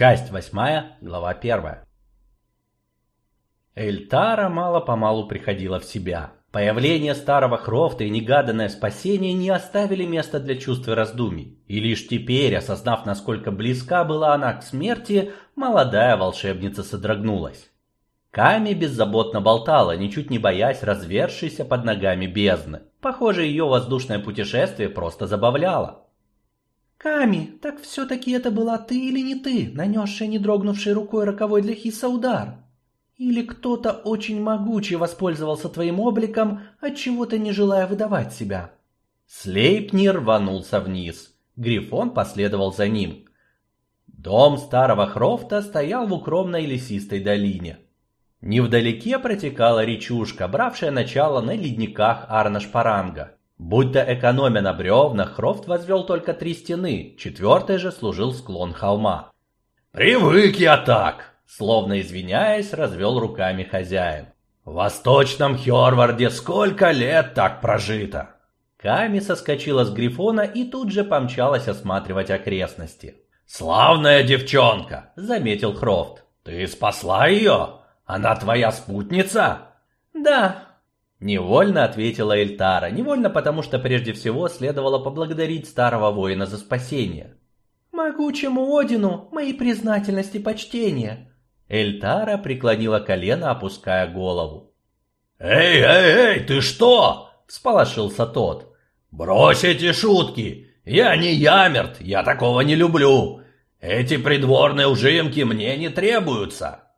Часть восьмая, глава первая. Эльтара мало-помалу приходила в себя. Появление старого Хрофта и негаданное спасение не оставили места для чувств и раздумий. И лишь теперь, осознав, насколько близка была она к смерти, молодая волшебница содрогнулась. Ками беззаботно болтала, ничуть не боясь развершейся под ногами бездны. Похоже, ее воздушное путешествие просто забавляло. «Ками, так все-таки это была ты или не ты, нанесшая не дрогнувшей рукой роковой для Хиса удар? Или кто-то очень могучий воспользовался твоим обликом, от чего то не желая выдавать себя?» Слейпнир рванулся вниз. Грифон последовал за ним. Дом старого Хрофта стоял в укромной лесистой долине. Невдалеке протекала речушка, бравшая начало на ледниках Арнашпаранга. Будто экономя на бревнах, Хрофт возвел только три стены, четвертой же служил склон холма. «Привык я так!» Словно извиняясь, развел руками хозяин. «В восточном Хёрварде сколько лет так прожито!» Ками соскочила с грифона и тут же помчалась осматривать окрестности. «Славная девчонка!» — заметил Хрофт. «Ты спасла ее? Она твоя спутница?» «Да», Невольно ответила Эльтара, невольно потому, что прежде всего следовало поблагодарить старого воина за спасение. «Могучему Одину мои признательности и почтения!» Эльтара преклонила колено, опуская голову. «Эй, эй, эй, ты что?» – всполошился тот. «Брось эти шутки! Я не Ямерт, я такого не люблю! Эти придворные ужимки мне не требуются!»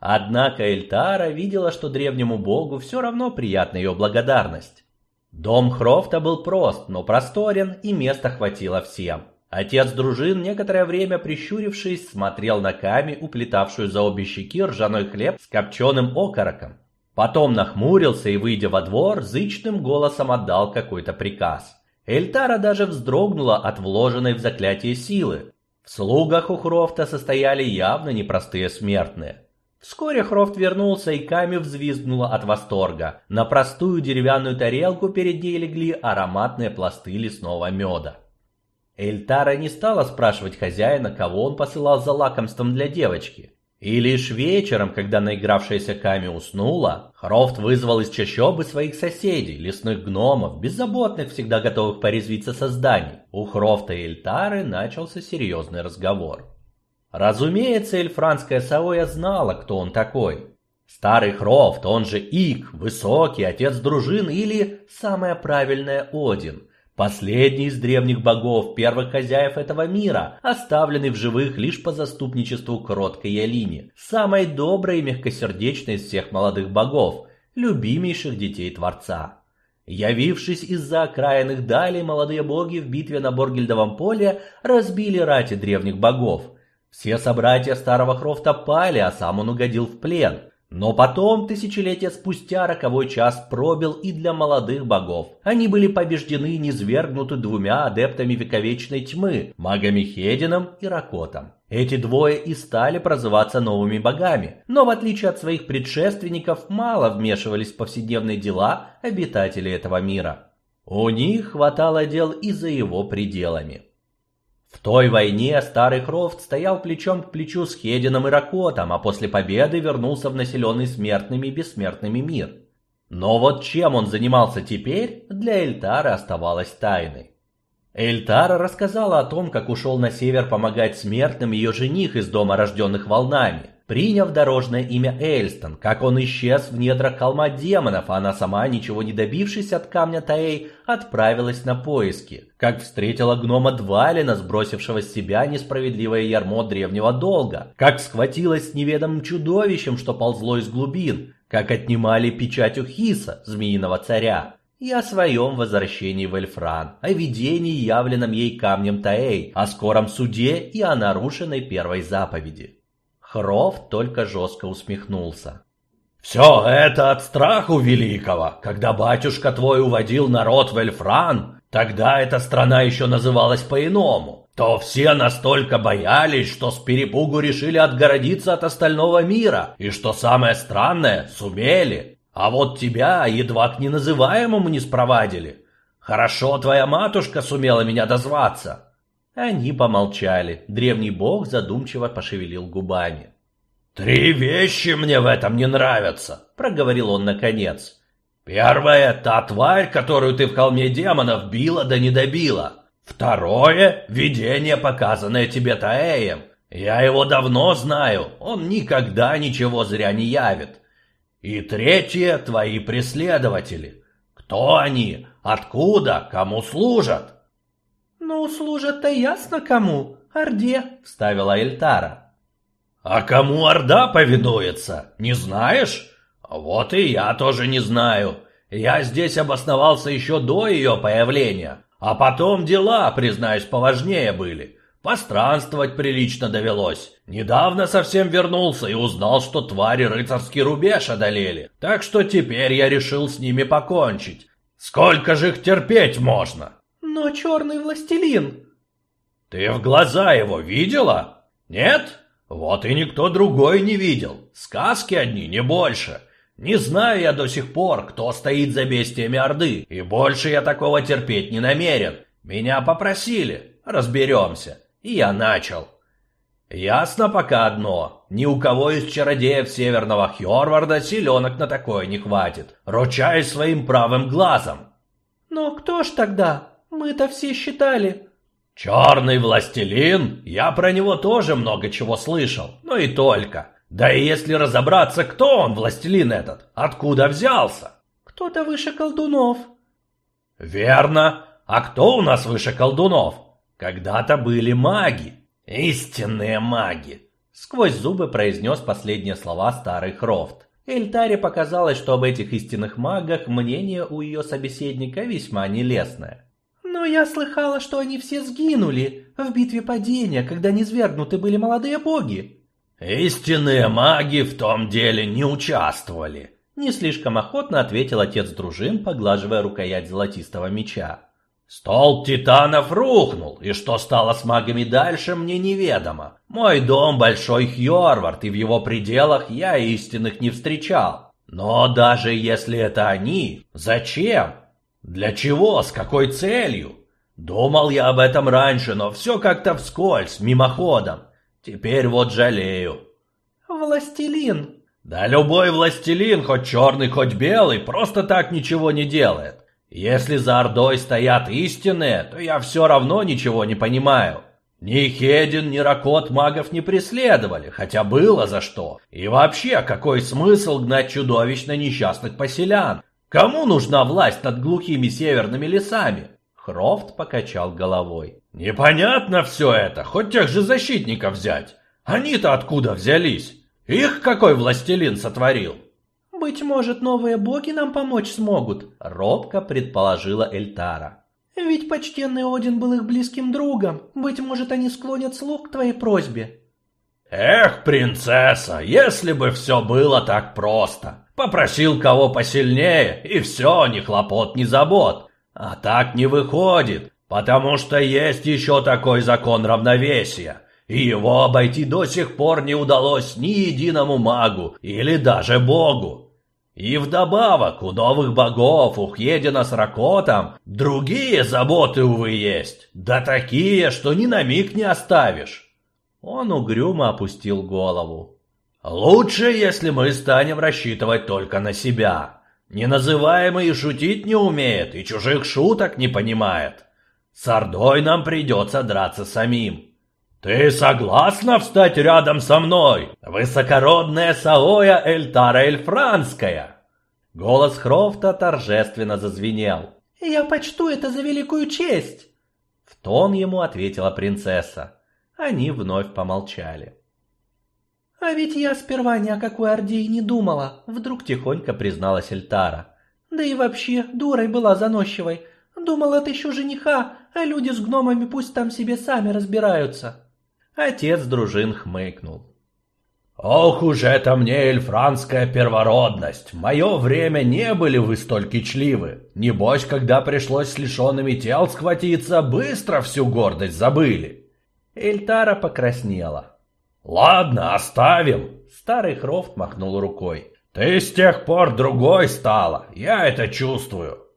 Однако Эльтара видела, что древнему богу все равно приятна ее благодарность. Дом Хрофта был прост, но просторен, и места хватило всем. Отец дружин, некоторое время прищурившись, смотрел на Ками, уплетавшую за обе щеки ржаной хлеб с копченым окороком. Потом нахмурился и, выйдя во двор, зычным голосом отдал какой-то приказ. Эльтара даже вздрогнула от вложенной в заклятие силы. В слугах у Хрофта состояли явно непростые смертные. Вскоре Хрофт вернулся, и Ками взвизгнула от восторга. На простую деревянную тарелку перед ней легли ароматные пласты лесного меда. Эльтара не стала спрашивать хозяина, кого он посылал за лакомством для девочки. И лишь вечером, когда наигравшаяся Ками уснула, Хрофт вызвал из чащобы своих соседей, лесных гномов, беззаботных, всегда готовых порезвиться созданий. У Хрофта и Эльтары начался серьезный разговор. Разумеется, эльфранская Савоя знала, кто он такой. Старый Хрофт, он же Ик, высокий, отец дружины или, самое правильное, Один. Последний из древних богов, первых хозяев этого мира, оставленный в живых лишь по заступничеству кроткой Ялине, самой доброй и мягкосердечной из всех молодых богов, любимейших детей Творца. Явившись из-за окраинных далей, молодые боги в битве на Боргельдовом поле разбили рати древних богов – все собратья старого Хрофта пали, а сам он угодил в плен. Но потом, тысячелетия спустя, роковой час пробил и для молодых богов. Они были побеждены и низвергнуты двумя адептами вековечной тьмы, магами Хедином и Ракотом. Эти двое и стали прозываться новыми богами, но в отличие от своих предшественников, мало вмешивались в повседневные дела обитателей этого мира. У них хватало дел и за его пределами. В той войне старый Крофт стоял плечом к плечу с Хедином и Ракотом, а после победы вернулся в населенный смертными и бессмертными мир. Но вот чем он занимался теперь, для Эльтара оставалось тайной. Эльтара рассказала о том, как ушел на север помогать смертным ее жених из дома рожденных волнами приняв дорожное имя Эльстон, как он исчез в недрах холма демонов, а она сама, ничего не добившись от камня Таэй, отправилась на поиски, как встретила гнома Двалина, сбросившего с себя несправедливое ярмо древнего долга, как схватилась с неведомым чудовищем, что ползло из глубин, как отнимали печать у Хиса, змеиного царя, и о своем возвращении в Эльфран, о видении, явленном ей камнем Таэй, о скором суде и о нарушенной первой заповеди. Хрофт только жестко усмехнулся. «Все это от страху великого. Когда батюшка твой уводил народ в Эльфран, тогда эта страна еще называлась по-иному, то все настолько боялись, что с перепугу решили отгородиться от остального мира, и что самое странное, сумели. А вот тебя едва к неназываемому не спровадили. Хорошо твоя матушка сумела меня дозваться». Они помолчали. Древний бог задумчиво пошевелил губами. «Три вещи мне в этом не нравятся», — проговорил он наконец. «Первое — та тварь, которую ты в холме демонов била да не добила. Второе — видение, показанное тебе Таэем. Я его давно знаю, он никогда ничего зря не явит. И третье — твои преследователи. Кто они? Откуда? Кому служат?» «Ну, служат-то ясно кому. Орде», — вставила Эльтара. «А кому Орда повинуется? Не знаешь? Вот и я тоже не знаю. Я здесь обосновался еще до ее появления. А потом дела, признаюсь, поважнее были. Постранствовать прилично довелось. Недавно совсем вернулся и узнал, что твари рыцарский рубеж одолели. Так что теперь я решил с ними покончить. Сколько же их терпеть можно? Но черный властелин... Ты в глаза его видела? Нет? Вот и никто другой не видел. Сказки одни, не больше. Не знаю я до сих пор, кто стоит за бестиями Орды, и больше я такого терпеть не намерен. Меня попросили, разберемся, и я начал. Ясно пока одно, ни у кого из чародеев Северного Хьорварда силенок на такое не хватит, ручаясь своим правым глазом. Но кто ж тогда? Мы-то все считали. Черный властелин? Я про него тоже много чего слышал, но и только. Да и если разобраться, кто он, властелин этот, откуда взялся? Кто-то выше колдунов. Верно. А кто у нас выше колдунов? Когда-то были маги. Истинные маги. Сквозь зубы произнес последние слова старый Хрофт. Эльтаре показалось, что об этих истинных магах мнение у ее собеседника весьма нелестное. «Но я слыхала, что они все сгинули в битве падения, когда низвергнуты были молодые боги», «Истинные маги в том деле не участвовали», — не слишком охотно ответил отец дружин, поглаживая рукоять золотистого меча. «Стол титанов рухнул, и что стало с магами дальше, мне неведомо. Мой дом Большой Хьорвард, и в его пределах я истинных не встречал. Но даже если это они, зачем? Для чего? С какой целью? Думал я об этом раньше, но все как-то вскользь, мимоходом. Теперь вот жалею. Властелин. Да любой властелин, хоть черный, хоть белый, просто так ничего не делает. Если за Ордой стоят истинные, то я все равно ничего не понимаю. Ни Хедин, ни Ракот магов не преследовали, хотя было за что. И вообще, какой смысл гнать чудовищно несчастных поселян? Кому нужна власть над глухими северными лесами? Хрофт покачал головой. Непонятно все это, хоть тех же защитников взять. Они-то откуда взялись? Их какой властелин сотворил? Быть может, новые боги нам помочь смогут, робко предположила Эльтара. Ведь почтенный Один был их близким другом. Быть может, они склонят слух к твоей просьбе. Эх, принцесса, если бы все было так просто. Попросил кого посильнее, и все, ни хлопот, ни забот. А так не выходит, потому что есть еще такой закон равновесия, и его обойти до сих пор не удалось ни единому магу или даже богу. И вдобавок у новых богов, у Хедина с Ракотом, другие заботы, увы, есть, да такие, что ни на миг не оставишь. Он угрюмо опустил голову. Лучше, если мы станем рассчитывать только на себя. Неназываемый и шутить не умеет, и чужих шуток не понимает. С Ордой нам придется драться самим. Ты согласна встать рядом со мной, высокородная Саоя Эльтара Эльфранская?» Голос Хрофта торжественно зазвенел. «Я почту это за великую честь!» В тон ему ответила принцесса. Они вновь помолчали. «А ведь я сперва ни о какой Орде и не думала», — вдруг тихонько призналась Эльтара. «Да и вообще, дурой была заносчивой. Думала, это еще жениха, а люди с гномами пусть там себе сами разбираются». Отец дружин хмыкнул. «Ох уж это мне эльфранская первородность! В мое время не были вы столь кичливы. Небось, когда пришлось с лишенными тел схватиться, быстро всю гордость забыли». Эльтара покраснела. «Ладно, оставим!» Старый Хрофт махнул рукой. «Ты с тех пор другой стала, я это чувствую!»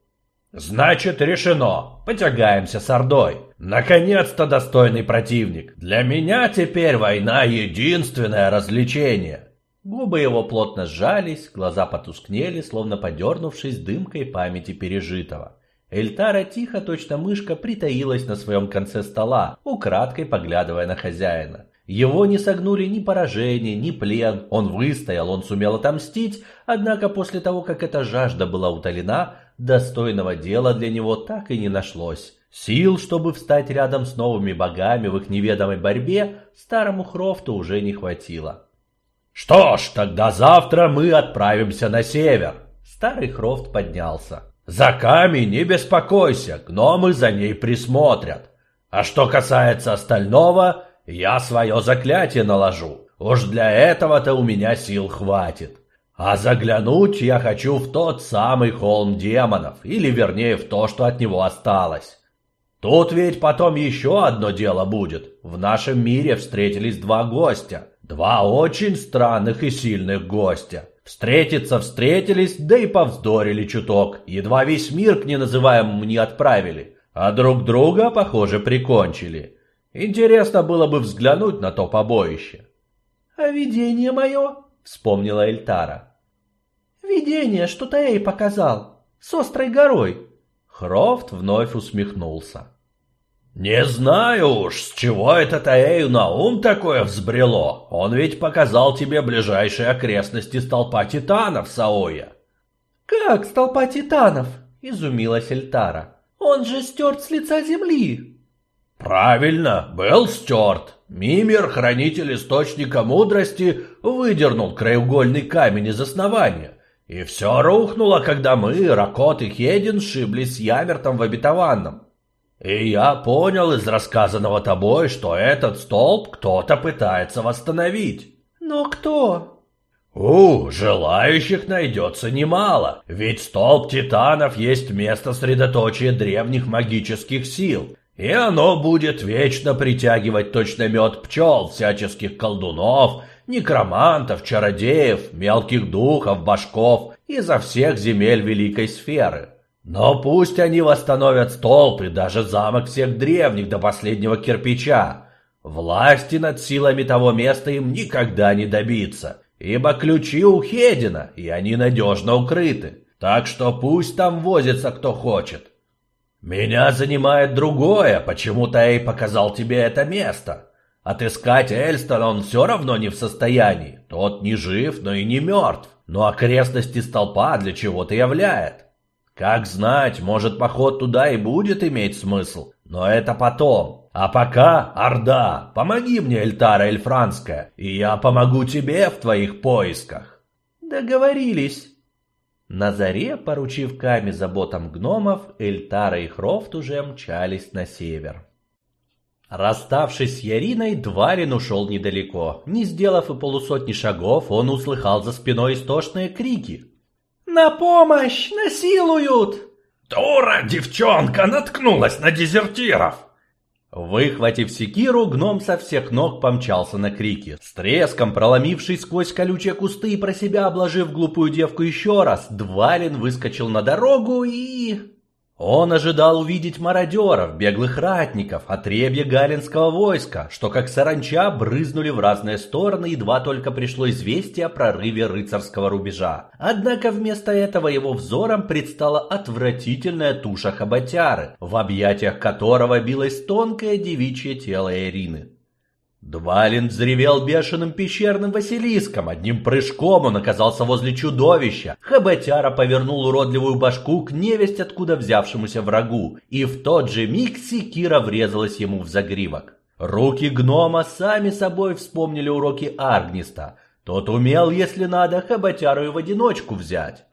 Значит, решено. Потягаемся с Ордой. Наконец-то достойный противник. Для меня теперь война единственное развлечение. Губы его плотно сжались, глаза потускнели, словно подернувшись дымкой памяти пережитого. Эльтара тихо, точно мышка, притаилась на своем конце стола, украдкой поглядывая на хозяина. Его не согнули ни поражение, ни плен, он выстоял, он сумел отомстить, однако после того, как эта жажда была утолена, достойного дела для него так и не нашлось. Сил, чтобы встать рядом с новыми богами в их неведомой борьбе, старому Хрофту уже не хватило. «Что ж, тогда завтра мы отправимся на север!» Старый Хрофт поднялся. «За Ками не беспокойся, гномы за ней присмотрят. А что касается остального, я свое заклятие наложу. Уж для этого-то у меня сил хватит. А заглянуть я хочу в тот самый холм демонов, или вернее в то, что от него осталось. Тут ведь потом еще одно дело будет. В нашем мире встретились два гостя. Два очень странных и сильных гостя. Встретиться встретились, да и повздорили чуток. Едва весь мир к неназываемому не отправили. А друг друга, похоже, прикончили. Интересно было бы взглянуть на то побоище. «А видение мое?» — вспомнила Эльтара. «Видение, что Таэй показал, с острой горой». Хрофт вновь усмехнулся. «Не знаю уж, с чего это Таэю на ум такое взбрело. Он ведь показал тебе ближайшие окрестности столпа титанов, Саоя». «Как столпа титанов?» — изумилась Эльтара. «Он же стерт с лица земли». «Правильно, был стерт. Мимир, хранитель источника мудрости, выдернул краеугольный камень из основания. И все рухнуло, когда мы, Ракот и Хедин, сшиблись с Ямертом в обетованном. И я понял из рассказанного тобой, что этот столб кто-то пытается восстановить. Но кто? У, желающих найдется немало, ведь столб титанов есть место средоточия древних магических сил, и оно будет вечно притягивать точно мед пчел всяческих колдунов, некромантов, чародеев, мелких духов, башков изо всех земель великой сферы. Но пусть они восстановят столб и даже замок всех древних до последнего кирпича. Власти над силами того места им никогда не добиться, ибо ключи у Хедина, и они надежно укрыты. Так что пусть там возится кто хочет. Меня занимает другое, почему Тай показал тебе это место. Отыскать Эльстона он все равно не в состоянии. Тот не жив, но и не мертв. Но окрестности столпа для чего-то являет. Как знать, может поход туда и будет иметь смысл, но это потом. А пока, Орда, помоги мне, Эльтара Эльфранская, и я помогу тебе в твоих поисках. Договорились. На заре, поручив Каме заботам гномов, Эльтара и Хрофт уже мчались на север. Расставшись с Яриной, Дварин ушел недалеко. Не сделав и полусотни шагов, он услыхал за спиной истошные крики. «На помощь! Насилуют!» «Дура, девчонка, наткнулась на дезертиров!» Выхватив секиру, гном со всех ног помчался на крики. С треском, проломившись сквозь колючие кусты и про себя обложив глупую девку еще раз, Двалин выскочил на дорогу и... Он ожидал увидеть мародеров, беглых ратников, отребья галинского войска, что как саранча брызнули в разные стороны, едва только пришло известие о прорыве рыцарского рубежа. Однако вместо этого его взором предстала отвратительная туша хоботяры, в объятиях которого билось тонкое девичье тело Ирины. Двалин взревел бешеным пещерным Василиском. Одним прыжком он оказался возле чудовища. Хоботяра повернул уродливую башку к невесть откуда взявшемуся врагу, и в тот же миг секира врезалась ему в загривок. Руки гнома сами собой вспомнили уроки Аргниста. Тот умел, если надо, хоботяру и в одиночку взять.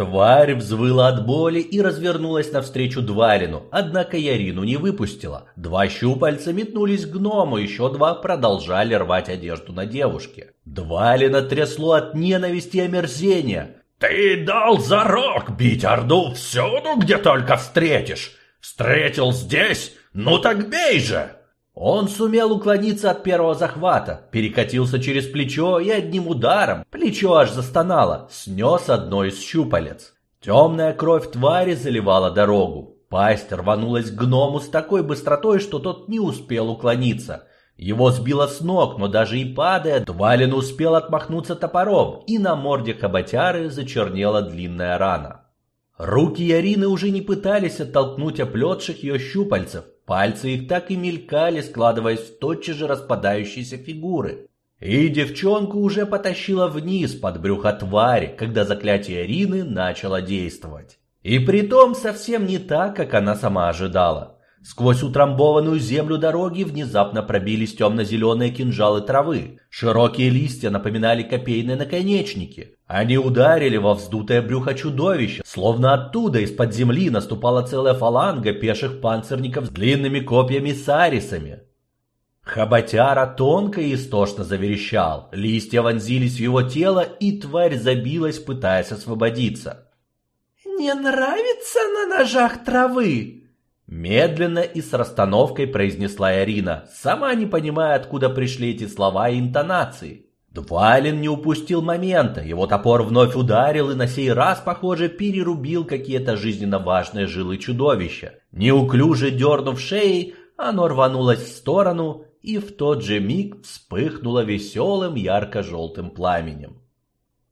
Тварь взвыла от боли и развернулась навстречу Дварину, однако Ярину не выпустила. Два щупальца метнулись к гному, еще два продолжали рвать одежду на девушке. Двалина трясло от ненависти и омерзения. «Ты дал зарок бить Орду всюду, где только встретишь! Встретил здесь? Ну так бей же!» Он сумел уклониться от первого захвата, перекатился через плечо и одним ударом, плечо аж застонало, снес одно из щупалец. Темная кровь твари заливала дорогу. Пасть рванулась к гному с такой быстротой, что тот не успел уклониться. Его сбило с ног, но даже и падая, Двалин успел отмахнуться топором, и на морде хоботяры зачернела длинная рана. Руки Ярины уже не пытались оттолкнуть оплетших ее щупальцев, пальцы их так и мелькали, складываясь в тотчас же распадающиеся фигуры. И девчонку уже потащила вниз под брюхо твари, когда заклятие Ярины начало действовать. И притом совсем не так, как она сама ожидала. Сквозь утрамбованную землю дороги внезапно пробились темно-зеленые кинжалы травы. Широкие листья напоминали копейные наконечники. Они ударили во вздутое брюхо чудовища, словно оттуда из-под земли наступала целая фаланга пеших панцирников с длинными копьями сарисами. Хоботяра тонко и истошно заверещал. Листья вонзились в его тело, и тварь забилась, пытаясь освободиться. «Не нравится на ножах травы?» Медленно и с расстановкой произнесла Ирина, сама не понимая, откуда пришли эти слова и интонации. Двалин не упустил момента, его топор вновь ударил и на сей раз, похоже, перерубил какие-то жизненно важные жилы чудовища. Неуклюже дернув шеей, оно рванулось в сторону и в тот же миг вспыхнуло веселым ярко-желтым пламенем.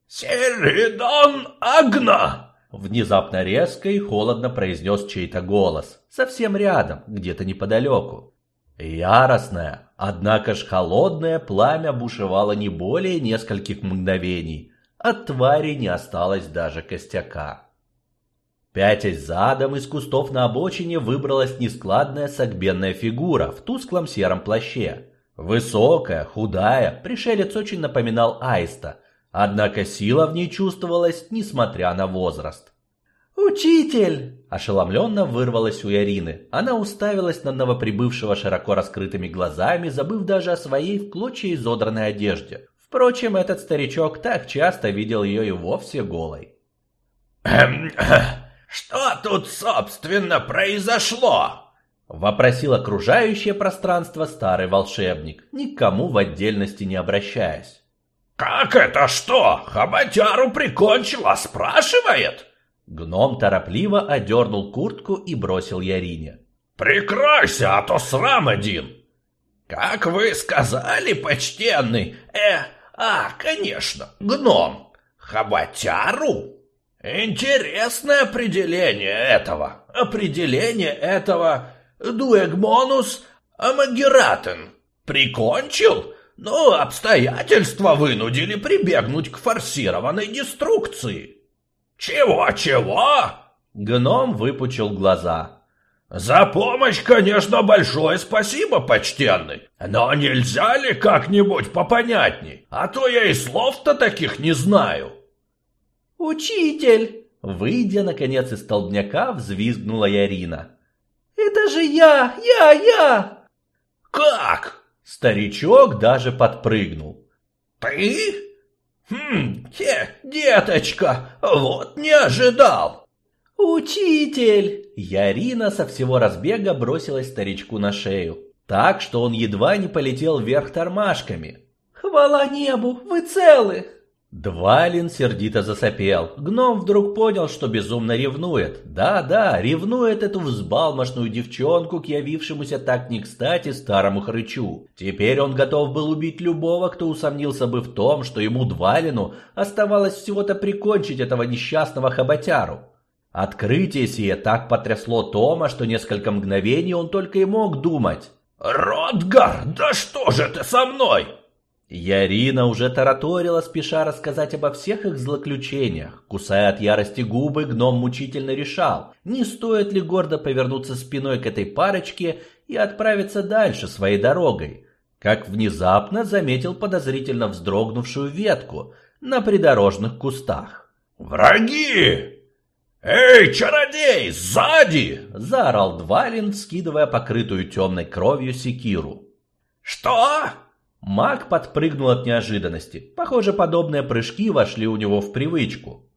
«Середон Агна!» Внезапно резко и холодно произнес чей-то голос, совсем рядом, где-то неподалеку. Яростное, однако ж холодное пламя бушевало не более нескольких мгновений. От твари не осталось даже костяка. Пятясь задом, из кустов на обочине выбралась нескладная согбенная фигура в тусклом сером плаще. Высокая, худая, пришелец очень напоминал аиста – Однако сила в ней чувствовалась, несмотря на возраст. «Учитель!» – ошеломленно вырвалась у Ярины. Она уставилась на новоприбывшего широко раскрытыми глазами, забыв даже о своей в клочья изодранной одежде. Впрочем, этот старичок так часто видел ее и вовсе голой. «Эм, что тут, собственно, произошло?» – вопросил окружающее пространство старый волшебник, никому в отдельности не обращаясь. «Как это что? Хоботяру прикончила, спрашивает?» Гном торопливо одернул куртку и бросил Ярине. «Прикройся, а то срам один!» «Как вы сказали, почтенный? Э, а, конечно, гном. Хоботяру?» «Интересное определение этого. Определение этого дуэгмонус амагератен. Прикончил?» Но обстоятельства вынудили прибегнуть к форсированной деструкции. Чего-чего? Гном выпучил глаза. За помощь, конечно, большое спасибо, почтенный. Но нельзя ли как-нибудь попонятней? А то я и слов-то таких не знаю. Учитель! Выйдя, наконец, из столбняка, взвизгнула Ярина. «Это же я! Я! Я!» «Как? Старичок даже подпрыгнул. «Ты? Хм, те, деточка, вот не ожидал!» «Учитель!» Ярина со всего разбега бросилась старичку на шею, так что он едва не полетел вверх тормашками. «Хвала небу, вы целы!» Двалин сердито засопел. Гном вдруг понял, что безумно ревнует. Да-да, ревнует эту взбалмошную девчонку к явившемуся так не кстати старому хрычу. Теперь он готов был убить любого, кто усомнился бы в том, что ему Двалину оставалось всего-то прикончить этого несчастного хоботяру. Открытие сие так потрясло Тома, что несколько мгновений он только и мог думать. «Ротгар, да что же ты со мной?» Ярина уже тараторила, спеша рассказать обо всех их злоключениях. Кусая от ярости губы, гном мучительно решал, не стоит ли гордо повернуться спиной к этой парочке и отправиться дальше своей дорогой. Как внезапно заметил подозрительно вздрогнувшую ветку на придорожных кустах. «Враги! Эй, чародей, сзади!» – заорал Двалин, скидывая покрытую темной кровью секиру. «Что?» Маг подпрыгнул от неожиданности. Похоже, подобные прыжки вошли у него в привычку.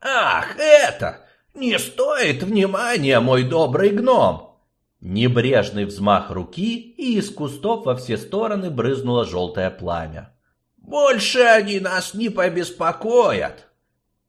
«Ах, это! Не стоит внимания, мой добрый гном!» Небрежный взмах руки, и из кустов во все стороны брызнуло желтое пламя. «Больше они нас не побеспокоят!»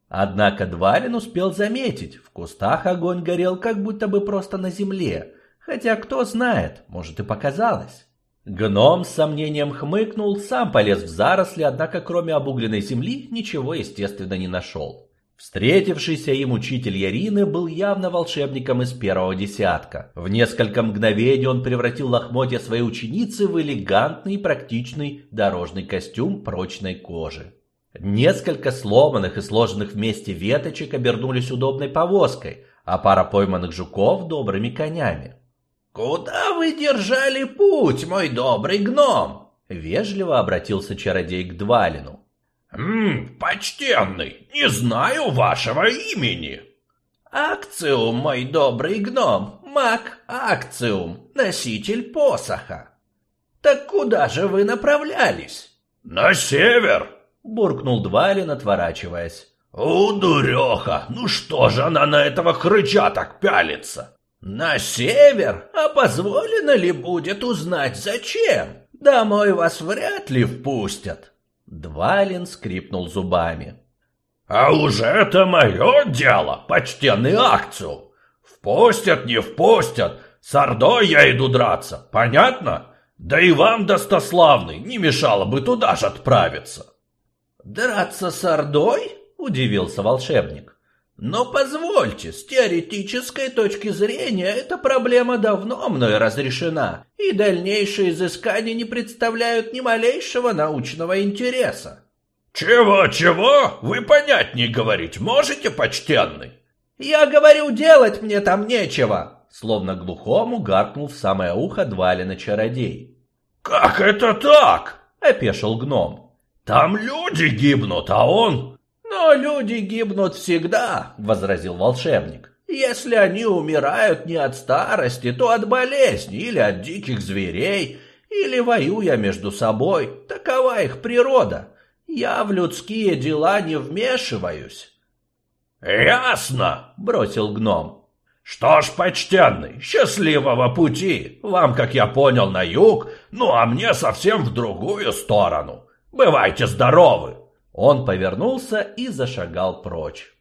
Однако Двалин успел заметить, в кустах огонь горел как будто бы просто на земле, хотя кто знает, может и показалось. Гном с сомнением хмыкнул, сам полез в заросли, однако кроме обугленной земли ничего естественно не нашел. Встретившийся им учитель Ярины был явно волшебником из первого десятка. В несколько мгновений он превратил лохмотья своей ученицы в элегантный и практичный дорожный костюм прочной кожи. Несколько сломанных и сложенных вместе веточек обернулись удобной повозкой, а пара пойманных жуков – добрыми конями. «Куда вы держали путь, мой добрый гном?» – вежливо обратился чародей к Двалину. «Ммм, почтенный, не знаю вашего имени». «Акциум, мой добрый гном, маг Акциум, носитель посоха». «Так куда же вы направлялись?» «На север», — буркнул Двалин, отворачиваясь. «У, дуреха, ну что же она на этого хрыча так пялится?» «На север? А позволено ли будет узнать, зачем? Домой вас вряд ли впустят». Двалин скрипнул зубами. «А уже это мое дело, почтенный акцию. Впустят, не впустят, с Ордой я иду драться, понятно? Да и вам, достославный, не мешало бы туда же отправиться». «Драться с Ордой?» – удивился волшебник. «Но позвольте, с теоретической точки зрения эта проблема давно мной разрешена, и дальнейшие изыскания не представляют ни малейшего научного интереса». «Чего-чего? Вы понять не говорить можете, почтенный?» «Я говорю, делать мне там нечего!» Словно глухому гаркнул в самое ухо Двалина чародей. «Как это так?» — опешил гном. «Там люди гибнут, а он «Но люди гибнут всегда», — возразил волшебник. «Если они умирают не от старости, то от болезни или от диких зверей, или воюя между собой. Такова их природа. Я в людские дела не вмешиваюсь». «Ясно», — бросил гном. «Что ж, почтенный, счастливого пути! Вам, как я понял, на юг, ну а мне совсем в другую сторону. Бывайте здоровы!» Он повернулся и зашагал прочь.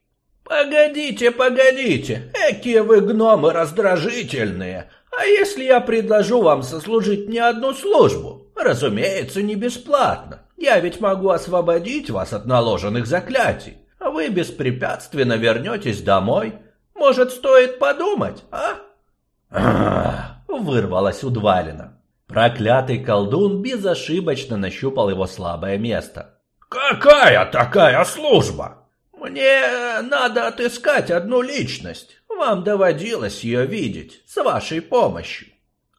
«Погодите, погодите, экие вы гномы раздражительные. А если я предложу вам сослужить мне одну службу? Разумеется, не бесплатно. Я ведь могу освободить вас от наложенных заклятий. А вы беспрепятственно вернетесь домой. Может, стоит подумать, а?» вырвалось у Двалина. Проклятый колдун безошибочно нащупал его слабое место. «Какая такая служба?» «Мне надо отыскать одну личность. Вам доводилось ее видеть с вашей помощью».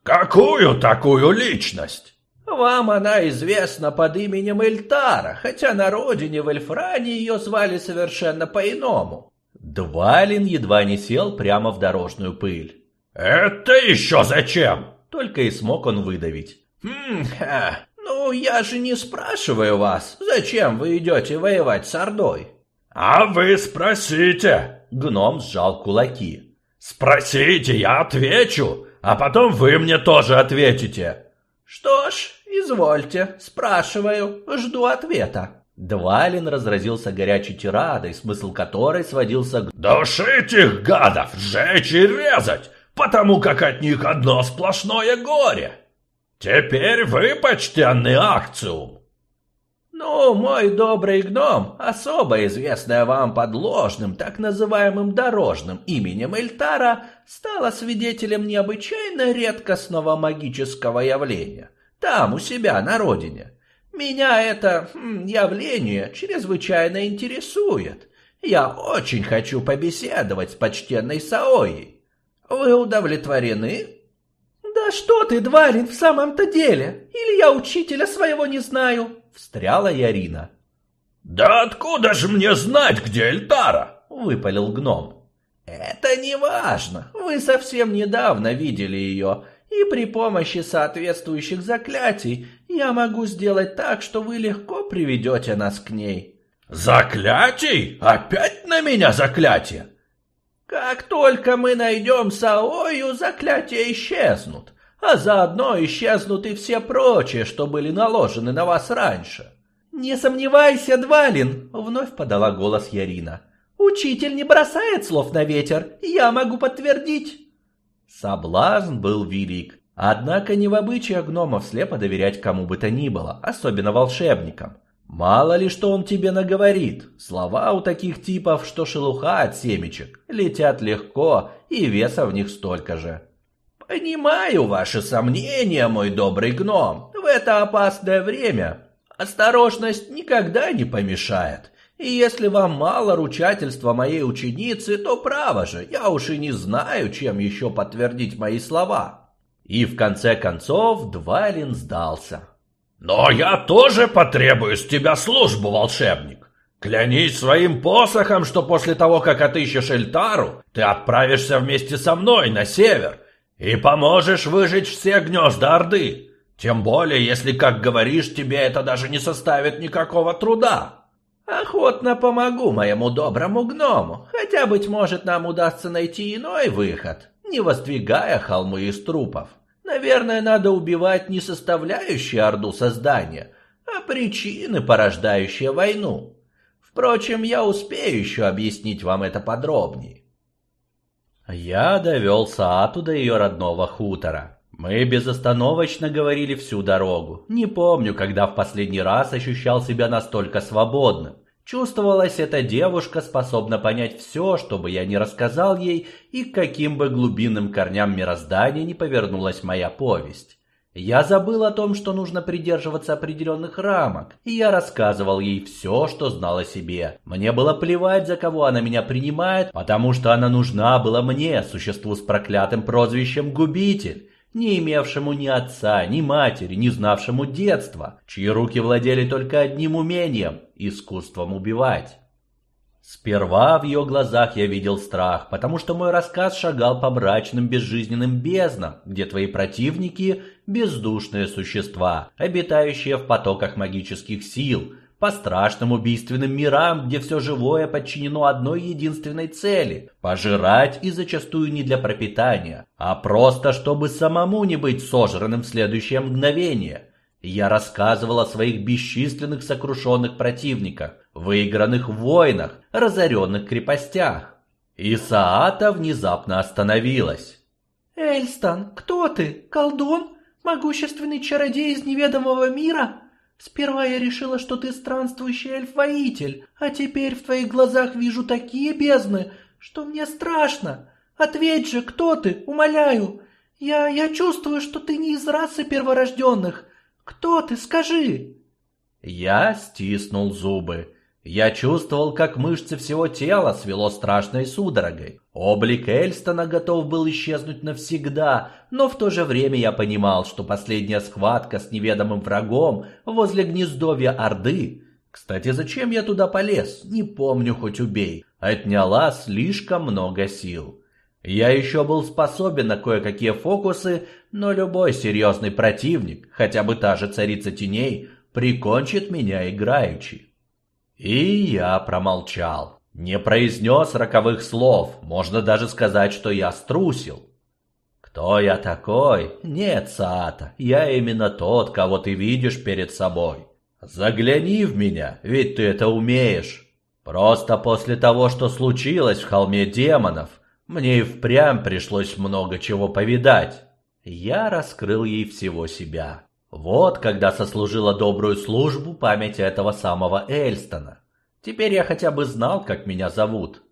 «Какую такую личность?» «Вам она известна под именем Эльтара, хотя на родине в Эльфране ее звали совершенно по-иному». Двалин едва не сел прямо в дорожную пыль. «Это еще зачем?» Только и смог он выдавить. «Хм, ха, «Ну, я же не спрашиваю вас, зачем вы идете воевать с Ордой?» «А вы спросите!» Гном сжал кулаки. «Спросите, я отвечу, а потом вы мне тоже ответите!» «Что ж, извольте, спрашиваю, жду ответа». Двалин разразился горячей тирадой, смысл которой сводился к «Душить их, гадов, сжечь и резать, потому как от них одно сплошное горе!» «Теперь вы почтенный акциум!» «Ну, мой добрый гном, особо известная вам под ложным, так называемым дорожным именем Эльтара, стала свидетелем необычайно редкостного магического явления. Там, у себя, на родине. Меня это хм, явление чрезвычайно интересует. Я очень хочу побеседовать с почтенной Саоей. Вы удовлетворены?» «Да что ты, Дварин, в самом-то деле? Или я учителя своего не знаю?» — встряла Ярина. «Да откуда же мне знать, где Эльтара?» — выпалил гном. «Это не важно. Вы совсем недавно видели ее, и при помощи соответствующих заклятий я могу сделать так, что вы легко приведете нас к ней». «Заклятий? Опять на меня заклятие?» Как только мы найдем Саою, заклятия исчезнут, а заодно исчезнут и все прочие, что были наложены на вас раньше. Не сомневайся, Двалин, вновь подала голос Ярина. Учитель не бросает слов на ветер, я могу подтвердить. Соблазн был велик, однако не в обычаях гномов слепо доверять кому бы то ни было, особенно волшебникам. Мало ли что он тебе наговорит. Слова у таких типов, что шелуха от семечек, летят легко, и веса в них столько же. Понимаю ваши сомнения, мой добрый гном. В это опасное время осторожность никогда не помешает. И если вам мало ручательства моей ученицы, то право же, я уж и не знаю, чем еще подтвердить мои слова. И в конце концов Двалин сдался. Но я тоже потребую с тебя службу, волшебник. Клянись своим посохом, что после того, как отыщешь Эльтару, ты отправишься вместе со мной на север и поможешь выжечь все гнезда Орды. Тем более, если, как говоришь, тебе это даже не составит никакого труда. Охотно помогу моему доброму гному, хотя, быть может, нам удастся найти иной выход, не воздвигая холмы из трупов. Наверное, надо убивать не составляющие Орду создания, а причины, порождающие войну. Впрочем, я успею еще объяснить вам это подробнее. Я довел Саату до ее родного хутора. Мы безостановочно говорили всю дорогу. Не помню, когда в последний раз ощущал себя настолько свободным. Чувствовалась эта девушка способна понять все, что бы я ни рассказал ей, и к каким бы глубинным корням мироздания не повернулась моя повесть. Я забыл о том, что нужно придерживаться определенных рамок, и я рассказывал ей все, что знал о себе. Мне было плевать, за кого она меня принимает, потому что она нужна была мне, существу с проклятым прозвищем «Губитель» не имевшему ни отца, ни матери, не знавшему детства, чьи руки владели только одним умением – искусством убивать. Сперва в ее глазах я видел страх, потому что мой рассказ шагал по мрачным безжизненным безднам, где твои противники – бездушные существа, обитающие в потоках магических сил – по страшным убийственным мирам, где все живое подчинено одной единственной цели – пожирать и зачастую не для пропитания, а просто чтобы самому не быть сожранным в следующее мгновение. Я рассказывал о своих бесчисленных сокрушенных противниках, выигранных войнах, разоренных крепостях. И Саата внезапно остановилась. «Эльстан, кто ты? Колдун? Могущественный чародей из неведомого мира?» Сперва я решила, что ты странствующий эльф-воитель, а теперь в твоих глазах вижу такие бездны, что мне страшно. Ответь же, кто ты, умоляю. Я, я чувствую, что ты не из расы перворожденных. Кто ты, скажи?» Я стиснул зубы. Я чувствовал, как мышцы всего тела свело страшной судорогой. Облик Эльстона готов был исчезнуть навсегда, но в то же время я понимал, что последняя схватка с неведомым врагом возле гнездовья Орды кстати, зачем я туда полез, не помню, хоть убей. Отняла слишком много сил. Я еще был способен на кое-какие фокусы, но любой серьезный противник, хотя бы та же царица теней, прикончит меня играючи. И я промолчал. Не произнес роковых слов, можно даже сказать, что я струсил. Кто я такой? Нет, Саата, я именно тот, кого ты видишь перед собой. Загляни в меня, ведь ты это умеешь. Просто после того, что случилось в холме демонов, мне и впрямь пришлось много чего повидать. Я раскрыл ей всего себя. Вот когда сослужила добрую службу памяти этого самого Эльстона. Теперь я хотя бы знал, как меня зовут.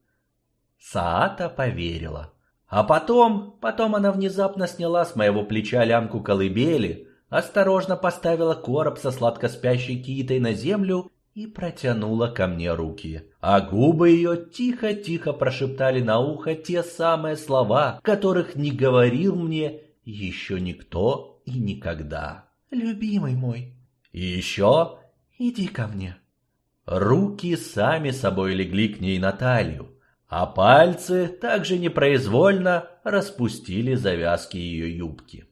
Саата поверила. А потом, потом она внезапно сняла с моего плеча лямку колыбели, осторожно поставила короб со сладко спящей китой на землю и протянула ко мне руки. А губы ее тихо-тихо прошептали на ухо те самые слова, которых не говорил мне еще никто и никогда. «Любимый мой». «И еще?» «Иди ко мне». Руки сами собой легли к ней на талию, а пальцы также непроизвольно распустили завязки ее юбки.